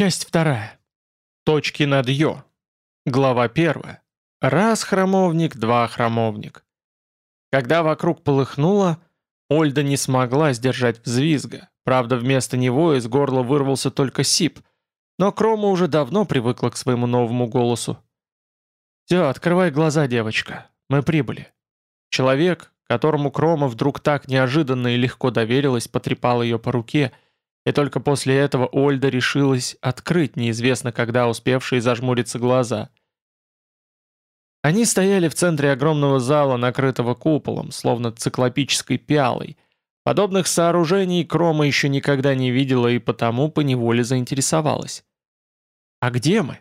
Часть вторая. Точки над «ё». Глава первая. Раз храмовник, два храмовник. Когда вокруг полыхнуло, Ольда не смогла сдержать взвизга. Правда, вместо него из горла вырвался только сип. Но Крома уже давно привыкла к своему новому голосу. «Все, открывай глаза, девочка. Мы прибыли». Человек, которому Крома вдруг так неожиданно и легко доверилась, потрепал ее по руке – и только после этого Ольда решилась открыть неизвестно когда успевшие зажмуриться глаза. Они стояли в центре огромного зала, накрытого куполом, словно циклопической пиалой. Подобных сооружений Крома еще никогда не видела и потому поневоле заинтересовалась. «А где мы?»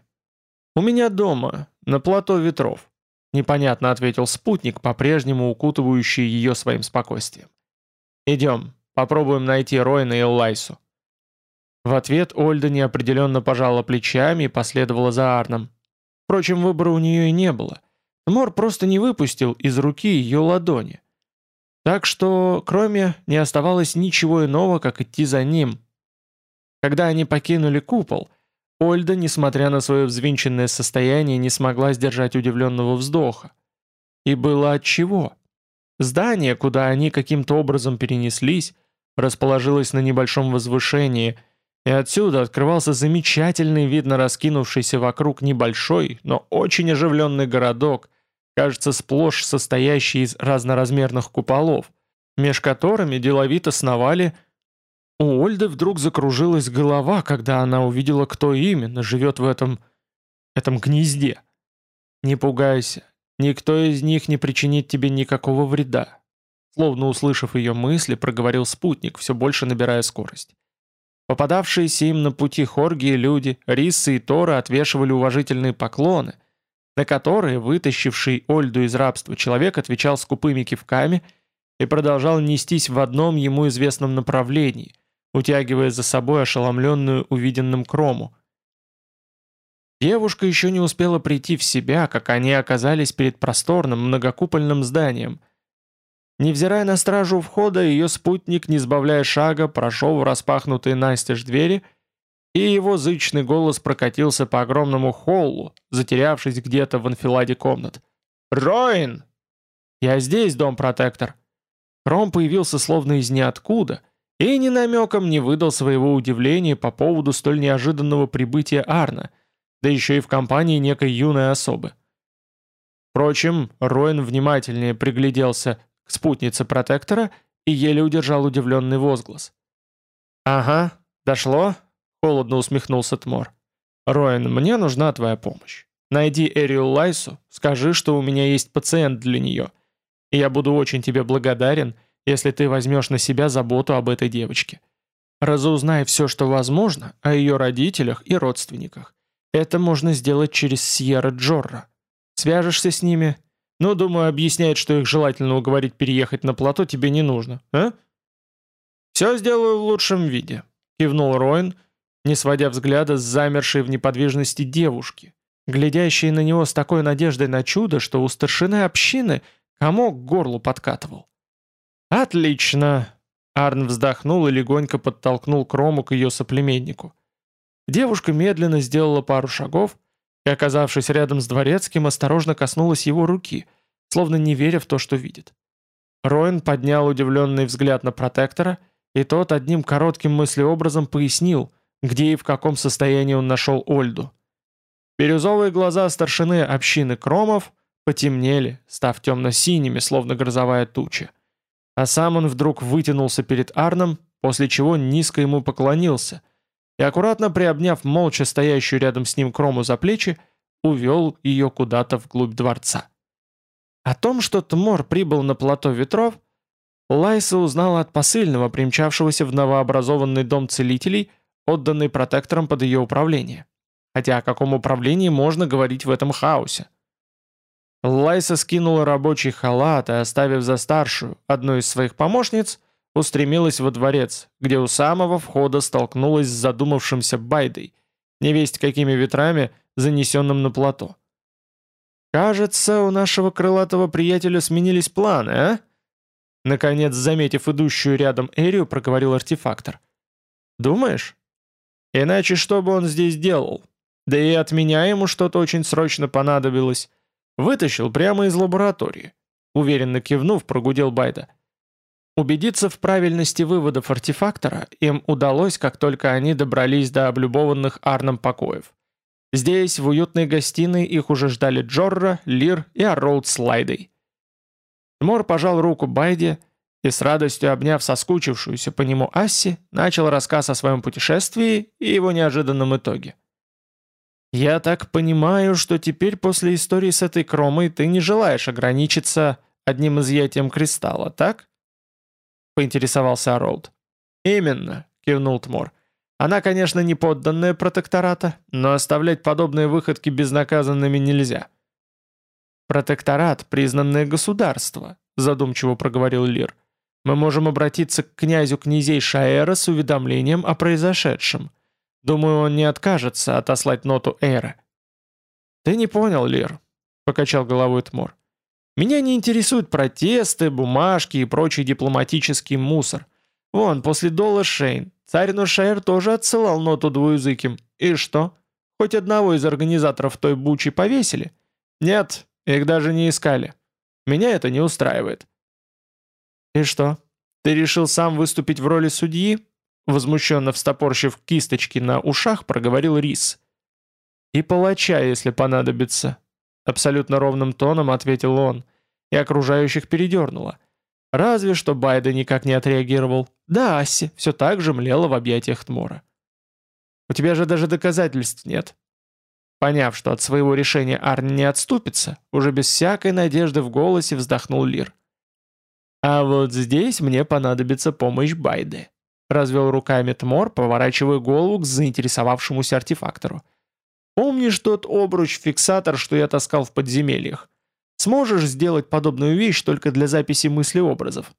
«У меня дома, на плато ветров», — непонятно ответил спутник, по-прежнему укутывающий ее своим спокойствием. «Идем, попробуем найти Ройна и Лайсу». В ответ Ольда неопределенно пожала плечами и последовала за Арном. Впрочем, выбора у нее и не было. Мор просто не выпустил из руки ее ладони. Так что, кроме, не оставалось ничего иного, как идти за ним. Когда они покинули купол, Ольда, несмотря на свое взвинченное состояние, не смогла сдержать удивленного вздоха. И было отчего. Здание, куда они каким-то образом перенеслись, расположилось на небольшом возвышении – и отсюда открывался замечательный вид на раскинувшийся вокруг небольшой, но очень оживленный городок, кажется, сплошь состоящий из разноразмерных куполов, меж которыми деловито сновали... У Ольды вдруг закружилась голова, когда она увидела, кто именно живет в этом... этом гнезде. «Не пугайся, никто из них не причинит тебе никакого вреда», словно услышав ее мысли, проговорил спутник, все больше набирая скорость. Попадавшиеся им на пути хорги люди, рисы и торы отвешивали уважительные поклоны, на которые вытащивший Ольду из рабства человек отвечал скупыми кивками и продолжал нестись в одном ему известном направлении, утягивая за собой ошеломленную увиденным крому. Девушка еще не успела прийти в себя, как они оказались перед просторным многокупольным зданием, Невзирая на стражу входа, ее спутник, не сбавляя шага, прошел в распахнутые настежь двери, и его зычный голос прокатился по огромному холлу, затерявшись где-то в анфиладе комнат. «Роин!» «Я здесь, дом-протектор!» Ром появился словно из ниоткуда и ни намеком не выдал своего удивления по поводу столь неожиданного прибытия Арна, да еще и в компании некой юной особы. Впрочем, Роин внимательнее пригляделся спутнице протектора и еле удержал удивленный возглас. «Ага, дошло?» — холодно усмехнулся Тмор. «Роэн, мне нужна твоя помощь. Найди Эриул Лайсу, скажи, что у меня есть пациент для нее. И я буду очень тебе благодарен, если ты возьмешь на себя заботу об этой девочке. Разузнай все, что возможно, о ее родителях и родственниках. Это можно сделать через Сьерра Джорра. Свяжешься с ними, ну, думаю, объяснять, что их желательно уговорить переехать на плато, тебе не нужно, а? «Все сделаю в лучшем виде», — кивнул Роин, не сводя взгляда с замершей в неподвижности девушки, глядящей на него с такой надеждой на чудо, что у старшины общины комок к горлу подкатывал. «Отлично!» — Арн вздохнул и легонько подтолкнул Крому к ее соплеменнику. Девушка медленно сделала пару шагов, и, оказавшись рядом с дворецким, осторожно коснулась его руки, словно не веря в то, что видит. Роин поднял удивленный взгляд на протектора, и тот одним коротким мыслеобразом пояснил, где и в каком состоянии он нашел Ольду. Бирюзовые глаза старшины общины Кромов потемнели, став темно-синими, словно грозовая туча. А сам он вдруг вытянулся перед Арном, после чего низко ему поклонился, и, аккуратно приобняв молча стоящую рядом с ним Крому за плечи, увел ее куда-то вглубь дворца. О том, что Тмор прибыл на плато ветров, Лайса узнала от посыльного, примчавшегося в новообразованный дом целителей, отданный протектором под ее управление. Хотя о каком управлении можно говорить в этом хаосе? Лайса скинула рабочий халат и, оставив за старшую, одну из своих помощниц, устремилась во дворец, где у самого входа столкнулась с задумавшимся Байдой, невесть какими ветрами, занесенным на плато. «Кажется, у нашего крылатого приятеля сменились планы, а?» Наконец, заметив идущую рядом Эрию, проговорил артефактор. «Думаешь?» Иначе что бы он здесь делал? Да и от меня ему что-то очень срочно понадобилось. Вытащил прямо из лаборатории. Уверенно кивнув, прогудел Байда. Убедиться в правильности выводов артефактора им удалось, как только они добрались до облюбованных Арном покоев. Здесь, в уютной гостиной, их уже ждали Джорра, Лир и Арроуд с Лайдой. Мор пожал руку Байде и с радостью обняв соскучившуюся по нему Асси, начал рассказ о своем путешествии и его неожиданном итоге. «Я так понимаю, что теперь после истории с этой кромой ты не желаешь ограничиться одним изъятием кристалла, так?» Поинтересовался Аролд. «Именно», — кивнул Тмор. «Она, конечно, не подданная протектората, но оставлять подобные выходки безнаказанными нельзя». «Протекторат — признанное государство», — задумчиво проговорил Лир. «Мы можем обратиться к князю князей Шаэра с уведомлением о произошедшем. Думаю, он не откажется отослать ноту Эйра». «Ты не понял, Лир», — покачал головой Тмор. «Меня не интересуют протесты, бумажки и прочий дипломатический мусор. Вон, после Дола Шейн, царь Нушаэр тоже отсылал ноту двуязыким. И что? Хоть одного из организаторов той бучи повесили? Нет, их даже не искали. Меня это не устраивает». «И что? Ты решил сам выступить в роли судьи?» Возмущенно встопорщив кисточки на ушах, проговорил Рис. «И палача, если понадобится», — абсолютно ровным тоном ответил он, и окружающих передернуло. Разве что Байда никак не отреагировал. Да, Асси все так же млела в объятиях Тмора. «У тебя же даже доказательств нет». Поняв, что от своего решения Арн не отступится, уже без всякой надежды в голосе вздохнул Лир. «А вот здесь мне понадобится помощь Байды», — развел руками Тмор, поворачивая голову к заинтересовавшемуся артефактору. «Помнишь тот обруч-фиксатор, что я таскал в подземельях? Сможешь сделать подобную вещь только для записи мыслеобразов?»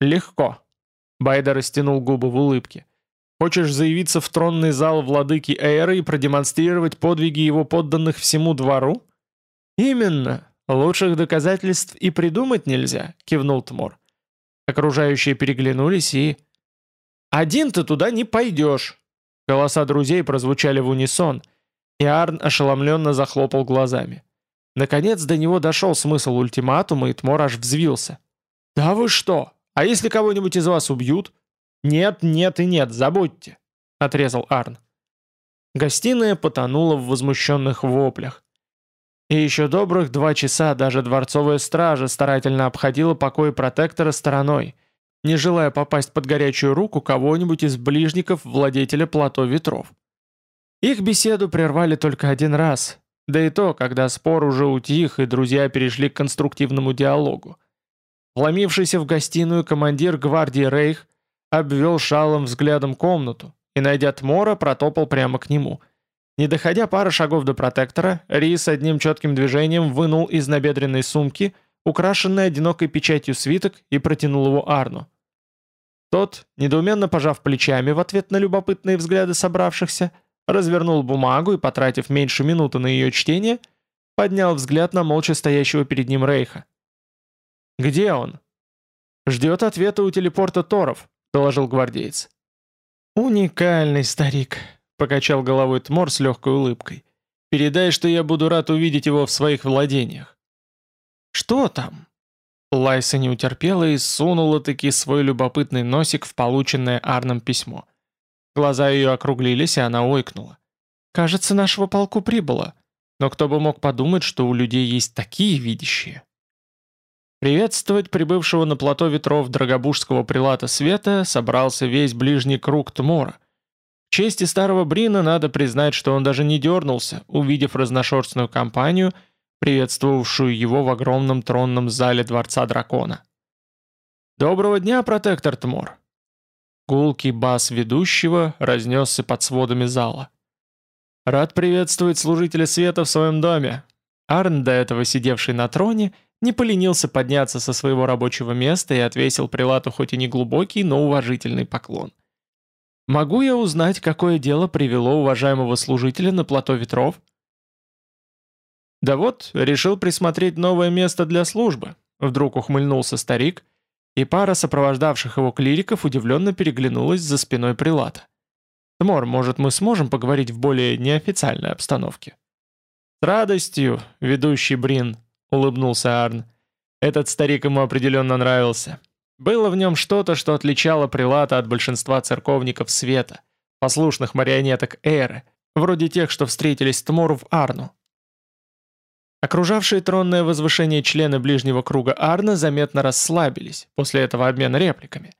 «Легко», — Байда растянул губы в улыбке. «Хочешь заявиться в тронный зал владыки Эйры и продемонстрировать подвиги его подданных всему двору?» «Именно. Лучших доказательств и придумать нельзя», — кивнул Тмор. Окружающие переглянулись и... «Один ты туда не пойдешь!» Голоса друзей прозвучали в унисон, и Арн ошеломленно захлопал глазами. Наконец до него дошел смысл ультиматума, и Тмор аж взвился. «Да вы что? А если кого-нибудь из вас убьют?» «Нет, нет и нет, забудьте!» — отрезал Арн. Гостиная потонула в возмущенных воплях. И еще добрых два часа даже дворцовая стража старательно обходила покой протектора стороной, не желая попасть под горячую руку кого-нибудь из ближников владетеля плато ветров. Их беседу прервали только один раз, да и то, когда спор уже утих и друзья перешли к конструктивному диалогу. Вломившийся в гостиную командир гвардии Рейх обвел шалом взглядом комнату и, найдя Тмора, протопал прямо к нему – не доходя пары шагов до протектора, Рис одним четким движением вынул из набедренной сумки украшенный одинокой печатью свиток и протянул его Арну. Тот, недоуменно пожав плечами в ответ на любопытные взгляды собравшихся, развернул бумагу и, потратив меньше минуты на ее чтение, поднял взгляд на молча стоящего перед ним Рейха. «Где он?» «Ждет ответа у телепорта Торов», — доложил гвардеец. «Уникальный старик», — покачал головой Тмор с легкой улыбкой. «Передай, что я буду рад увидеть его в своих владениях». «Что там?» Лайса не утерпела и сунула-таки свой любопытный носик в полученное Арном письмо. Глаза ее округлились, и она ойкнула. «Кажется, нашего полку прибыло. Но кто бы мог подумать, что у людей есть такие видящие?» Приветствовать прибывшего на плато ветров Драгобужского прилата Света собрался весь ближний круг Тмора, чести старого Брина надо признать, что он даже не дернулся, увидев разношерстную компанию, приветствовавшую его в огромном тронном зале Дворца Дракона. «Доброго дня, протектор Тмор!» Гулкий бас ведущего разнесся под сводами зала. «Рад приветствовать служителя света в своем доме!» Арн, до этого сидевший на троне, не поленился подняться со своего рабочего места и отвесил прилату хоть и не глубокий, но уважительный поклон – Могу я узнать, какое дело привело уважаемого служителя на плато ветров? Да вот, решил присмотреть новое место для службы. Вдруг ухмыльнулся старик, и пара сопровождавших его клириков удивленно переглянулась за спиной прилата. Тмор, может, мы сможем поговорить в более неофициальной обстановке?» «С радостью, ведущий Брин», — улыбнулся Арн. Этот старик ему определенно нравился. Было в нем что-то, что отличало прилата от большинства церковников света, послушных марионеток Эры, вроде тех, что встретились Тмору в Арну. Окружавшие тронное возвышение члены ближнего круга Арна заметно расслабились после этого обмена репликами.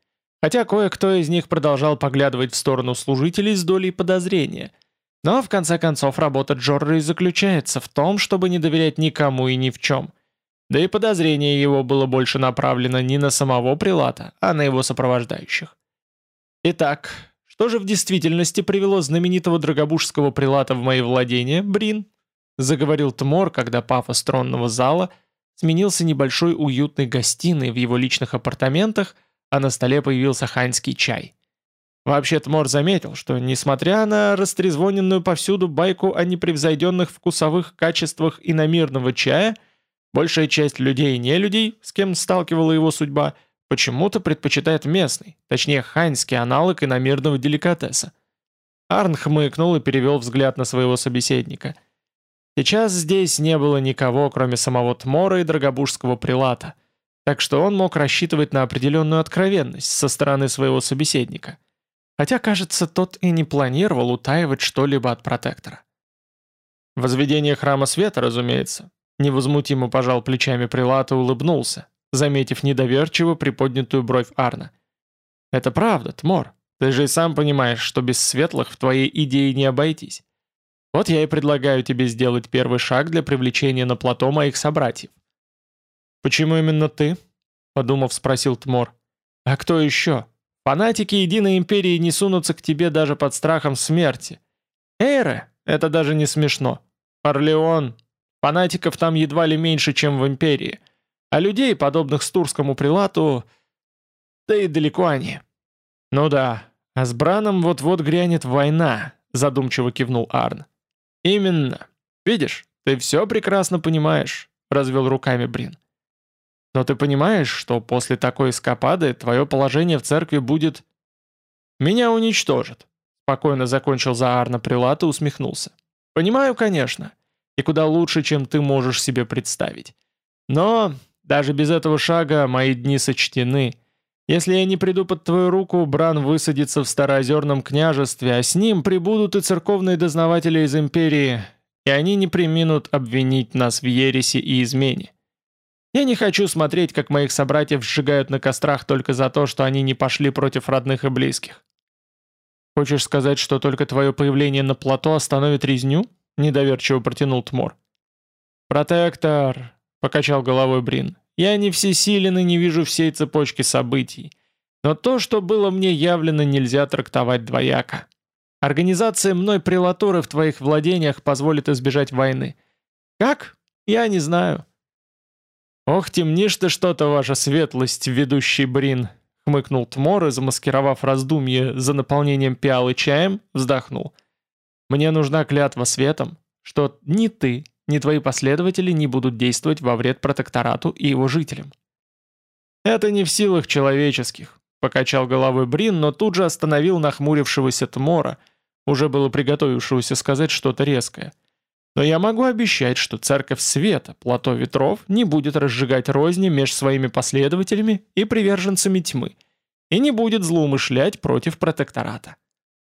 Хотя кое-кто из них продолжал поглядывать в сторону служителей с долей подозрения. Но в конце концов работа Джорри заключается в том, чтобы не доверять никому и ни в чем. Да и подозрение его было больше направлено не на самого Прилата, а на его сопровождающих. Итак, что же в действительности привело знаменитого драгобужского Прилата в мои владения, Брин? Заговорил Тмор, когда пафос тронного зала сменился небольшой уютной гостиной в его личных апартаментах, а на столе появился ханьский чай. Вообще Тмор заметил, что, несмотря на растрезвоненную повсюду байку о непревзойденных вкусовых качествах иномирного чая, Большая часть людей и нелюдей, с кем сталкивала его судьба, почему-то предпочитает местный, точнее ханьский аналог иномирного деликатеса. Арн хмыкнул и перевел взгляд на своего собеседника. Сейчас здесь не было никого, кроме самого Тмора и Драгобужского прилата, так что он мог рассчитывать на определенную откровенность со стороны своего собеседника. Хотя, кажется, тот и не планировал утаивать что-либо от протектора. Возведение храма света, разумеется, Невозмутимо пожал плечами Прилата и улыбнулся, заметив недоверчиво приподнятую бровь Арна. «Это правда, Тмор. Ты же и сам понимаешь, что без светлых в твоей идее не обойтись. Вот я и предлагаю тебе сделать первый шаг для привлечения на плато моих собратьев». «Почему именно ты?» — подумав, спросил Тмор. «А кто еще? Фанатики Единой Империи не сунутся к тебе даже под страхом смерти. Эйре, это даже не смешно. Орлеон, Фанатиков там едва ли меньше, чем в Империи. А людей, подобных Стурскому прилату, да и далеко они. Ну да, а с Браном вот-вот грянет война, задумчиво кивнул Арн. Именно. Видишь, ты все прекрасно понимаешь, развел руками Брин. Но ты понимаешь, что после такой эскапады твое положение в церкви будет... Меня уничтожат. Спокойно закончил за Арна Прилат и усмехнулся. Понимаю, конечно и куда лучше, чем ты можешь себе представить. Но даже без этого шага мои дни сочтены. Если я не приду под твою руку, Бран высадится в Староозерном княжестве, а с ним прибудут и церковные дознаватели из империи, и они не приминут обвинить нас в ереси и измене. Я не хочу смотреть, как моих собратьев сжигают на кострах только за то, что они не пошли против родных и близких. Хочешь сказать, что только твое появление на плато остановит резню? — недоверчиво протянул Тмор. «Протектор», — покачал головой Брин, — «я не всесилен и не вижу всей цепочки событий. Но то, что было мне явлено, нельзя трактовать двояко. Организация мной прелатуры в твоих владениях позволит избежать войны. Как? Я не знаю». «Ох, темнишь ты что-то, ваша светлость, ведущий Брин», — хмыкнул Тмор и, замаскировав раздумье за наполнением пиалы чаем, вздохнул — мне нужна клятва светом, что ни ты, ни твои последователи не будут действовать во вред протекторату и его жителям. Это не в силах человеческих, покачал головой Брин, но тут же остановил нахмурившегося Тмора, уже было приготовившегося сказать что-то резкое. Но я могу обещать, что Церковь Света, Плато Ветров, не будет разжигать розни меж своими последователями и приверженцами тьмы, и не будет злоумышлять против протектората.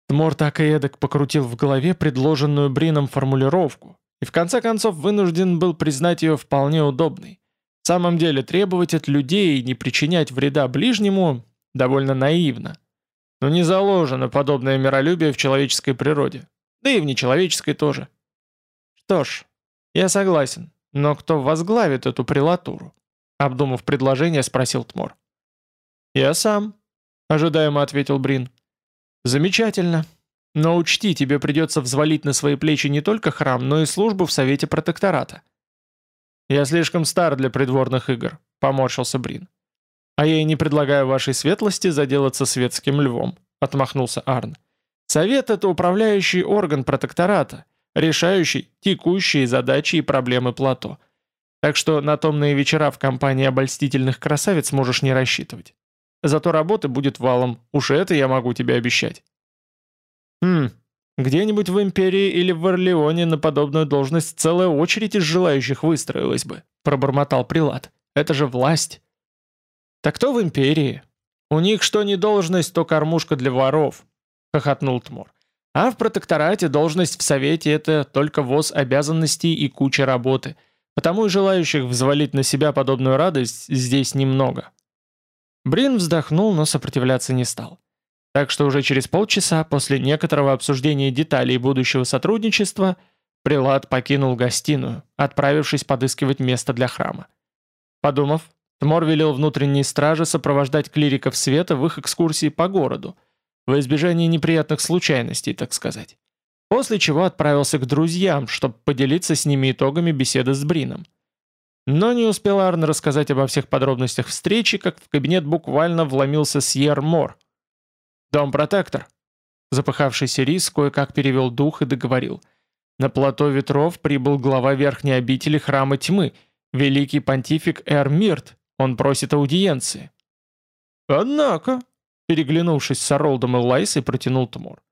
Тмор так и эдак покрутил в голове предложенную Брином формулировку и в конце концов вынужден был признать ее вполне удобной. В самом деле требовать от людей не причинять вреда ближнему довольно наивно. Но не заложено подобное миролюбие в человеческой природе. Да и в нечеловеческой тоже. Что ж, я согласен, но кто возглавит эту прелатуру? Обдумав предложение, спросил Тмор. «Я сам», — ожидаемо ответил Брин. Замечательно. Но учти, тебе придется взвалить на свои плечи не только храм, но и службу в Совете Протектората. Я слишком стар для придворных игр, поморщился Брин. А я и не предлагаю вашей светлости заделаться светским львом, отмахнулся Арн. Совет — это управляющий орган протектората, решающий текущие задачи и проблемы плато. Так что на томные вечера в компании обольстительных красавиц можешь не рассчитывать. Зато работы будет валом, уж это я могу тебе обещать. Хм, где-нибудь в Империи или в Орлеоне на подобную должность целая очередь из желающих выстроилась бы, пробормотал Прилад. Это же власть. Так кто в Империи? У них что не должность, то кормушка для воров, хохотнул Тмор. А в протекторате должность в Совете – это только воз обязанностей и куча работы, потому и желающих взвалить на себя подобную радость здесь немного. Брин вздохнул, но сопротивляться не стал. Так что уже через полчаса после некоторого обсуждения деталей будущего сотрудничества Прилад покинул гостиную, отправившись подыскивать место для храма. Подумав, Тмор велел внутренней страже сопровождать клириков света в их экскурсии по городу – во избежание неприятных случайностей, так сказать. После чего отправился к друзьям, чтобы поделиться с ними итогами беседы с Брином. Но не успел Арн рассказать обо всех подробностях встречи, как в кабинет буквально вломился Сьер Мор. «Дом протектор». Запыхавшийся Рис кое-как перевел дух и договорил. На плато ветров прибыл глава верхней обители храма тьмы, великий понтифик Эрмирт. Он просит аудиенции. «Однако», Переглянувшись с Оролдом и Лайсой, протянул Тмур.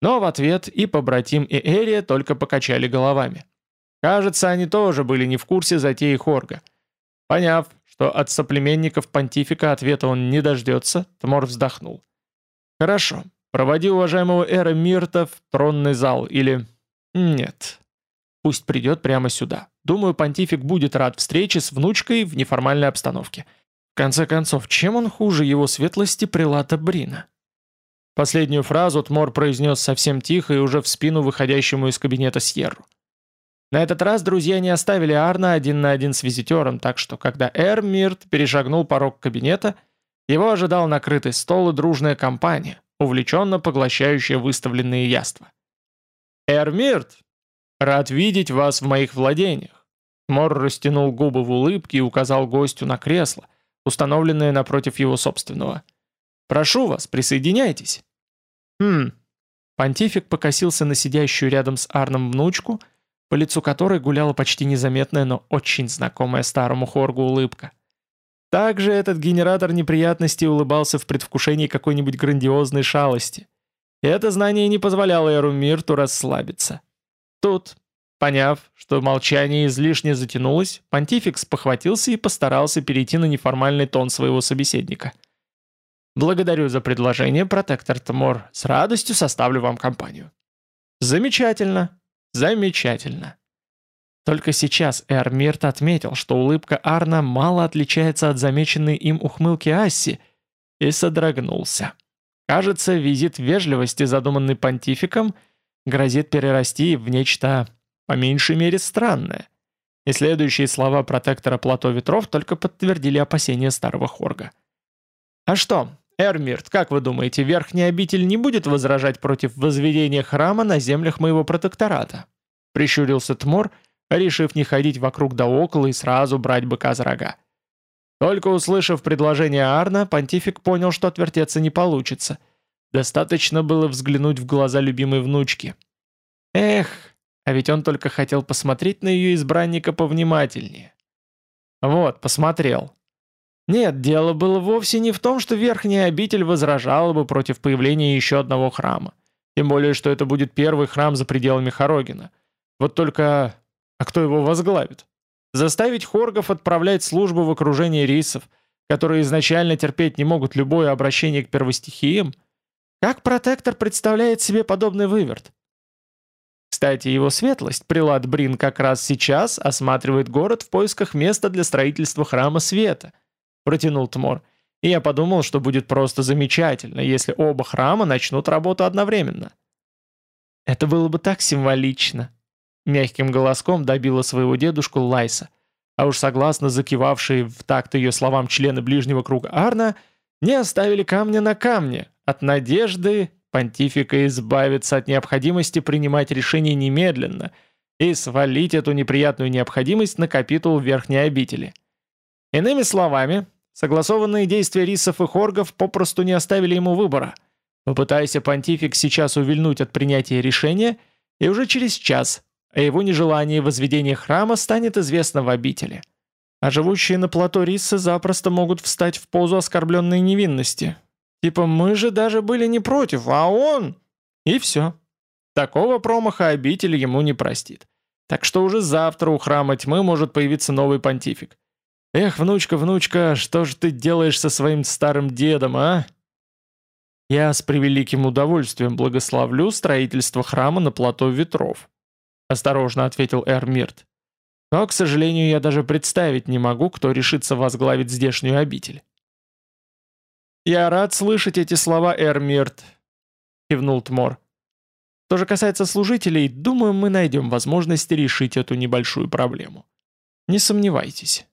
Но в ответ и побратим, и Эрия только покачали головами. Кажется, они тоже были не в курсе затеи Хорга. Поняв, что от соплеменников понтифика ответа он не дождется, Тмор вздохнул. «Хорошо, проводи уважаемого Эра Мирта в тронный зал, или... Нет. Пусть придет прямо сюда. Думаю, понтифик будет рад встрече с внучкой в неформальной обстановке конце концов, чем он хуже его светлости прилата Брина? Последнюю фразу Тмор произнес совсем тихо и уже в спину выходящему из кабинета Сьерру. На этот раз друзья не оставили Арна один на один с визитером, так что, когда Эрмирт перешагнул порог кабинета, его ожидал накрытый стол и дружная компания, увлеченно поглощающая выставленные яства. «Эрмирт! Рад видеть вас в моих владениях!» Мор растянул губы в улыбке и указал гостю на кресло, установленное напротив его собственного. «Прошу вас, присоединяйтесь». «Хм». Понтифик покосился на сидящую рядом с Арном внучку, по лицу которой гуляла почти незаметная, но очень знакомая старому Хоргу улыбка. Также этот генератор неприятностей улыбался в предвкушении какой-нибудь грандиозной шалости. Это знание не позволяло Эру Мирту расслабиться. Тут, Поняв, что молчание излишне затянулось, понтификс похватился и постарался перейти на неформальный тон своего собеседника. «Благодарю за предложение, протектор Тмор. С радостью составлю вам компанию». «Замечательно. Замечательно». Только сейчас Эрмирт отметил, что улыбка Арна мало отличается от замеченной им ухмылки Асси, и содрогнулся. Кажется, визит вежливости, задуманный понтификом, грозит перерасти в нечто по меньшей мере странное. И следующие слова протектора плато ветров только подтвердили опасения старого Хорга. «А что, Эрмирт, как вы думаете, Верхний обитель не будет возражать против возведения храма на землях моего протектората?» Прищурился Тмор, решив не ходить вокруг да около и сразу брать быка за рога. Только услышав предложение Арна, понтифик понял, что отвертеться не получится. Достаточно было взглянуть в глаза любимой внучки. Эх, а ведь он только хотел посмотреть на ее избранника повнимательнее. Вот, посмотрел. Нет, дело было вовсе не в том, что Верхняя обитель возражала бы против появления еще одного храма. Тем более, что это будет первый храм за пределами Хорогина. Вот только... А кто его возглавит? Заставить хоргов отправлять службу в окружении рисов, которые изначально терпеть не могут любое обращение к первостихиям? Как протектор представляет себе подобный выверт? Кстати, его светлость, прилад Брин, как раз сейчас осматривает город в поисках места для строительства храма света, протянул Тмор. И я подумал, что будет просто замечательно, если оба храма начнут работу одновременно. Это было бы так символично. Мягким голоском добила своего дедушку Лайса. А уж согласно закивавшие в такт ее словам члены ближнего круга Арна, не оставили камня на камне, от надежды понтифика избавиться от необходимости принимать решения немедленно и свалить эту неприятную необходимость на капитул Верхней обители. Иными словами, согласованные действия рисов и хоргов попросту не оставили ему выбора. Попытайся понтифик сейчас увильнуть от принятия решения, и уже через час о его нежелании возведения храма станет известно в обители. А живущие на плато рисы запросто могут встать в позу оскорбленной невинности, Типа мы же даже были не против, а он... И все. Такого промаха обитель ему не простит. Так что уже завтра у храма тьмы может появиться новый понтифик. Эх, внучка, внучка, что же ты делаешь со своим старым дедом, а? Я с превеликим удовольствием благословлю строительство храма на плато ветров. Осторожно ответил Эрмирт. Но, к сожалению, я даже представить не могу, кто решится возглавить здешнюю обитель. «Я рад слышать эти слова, Эрмирт», — кивнул Тмор. Что же касается служителей, думаю, мы найдем возможность решить эту небольшую проблему. Не сомневайтесь.